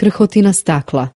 krhotina stakla.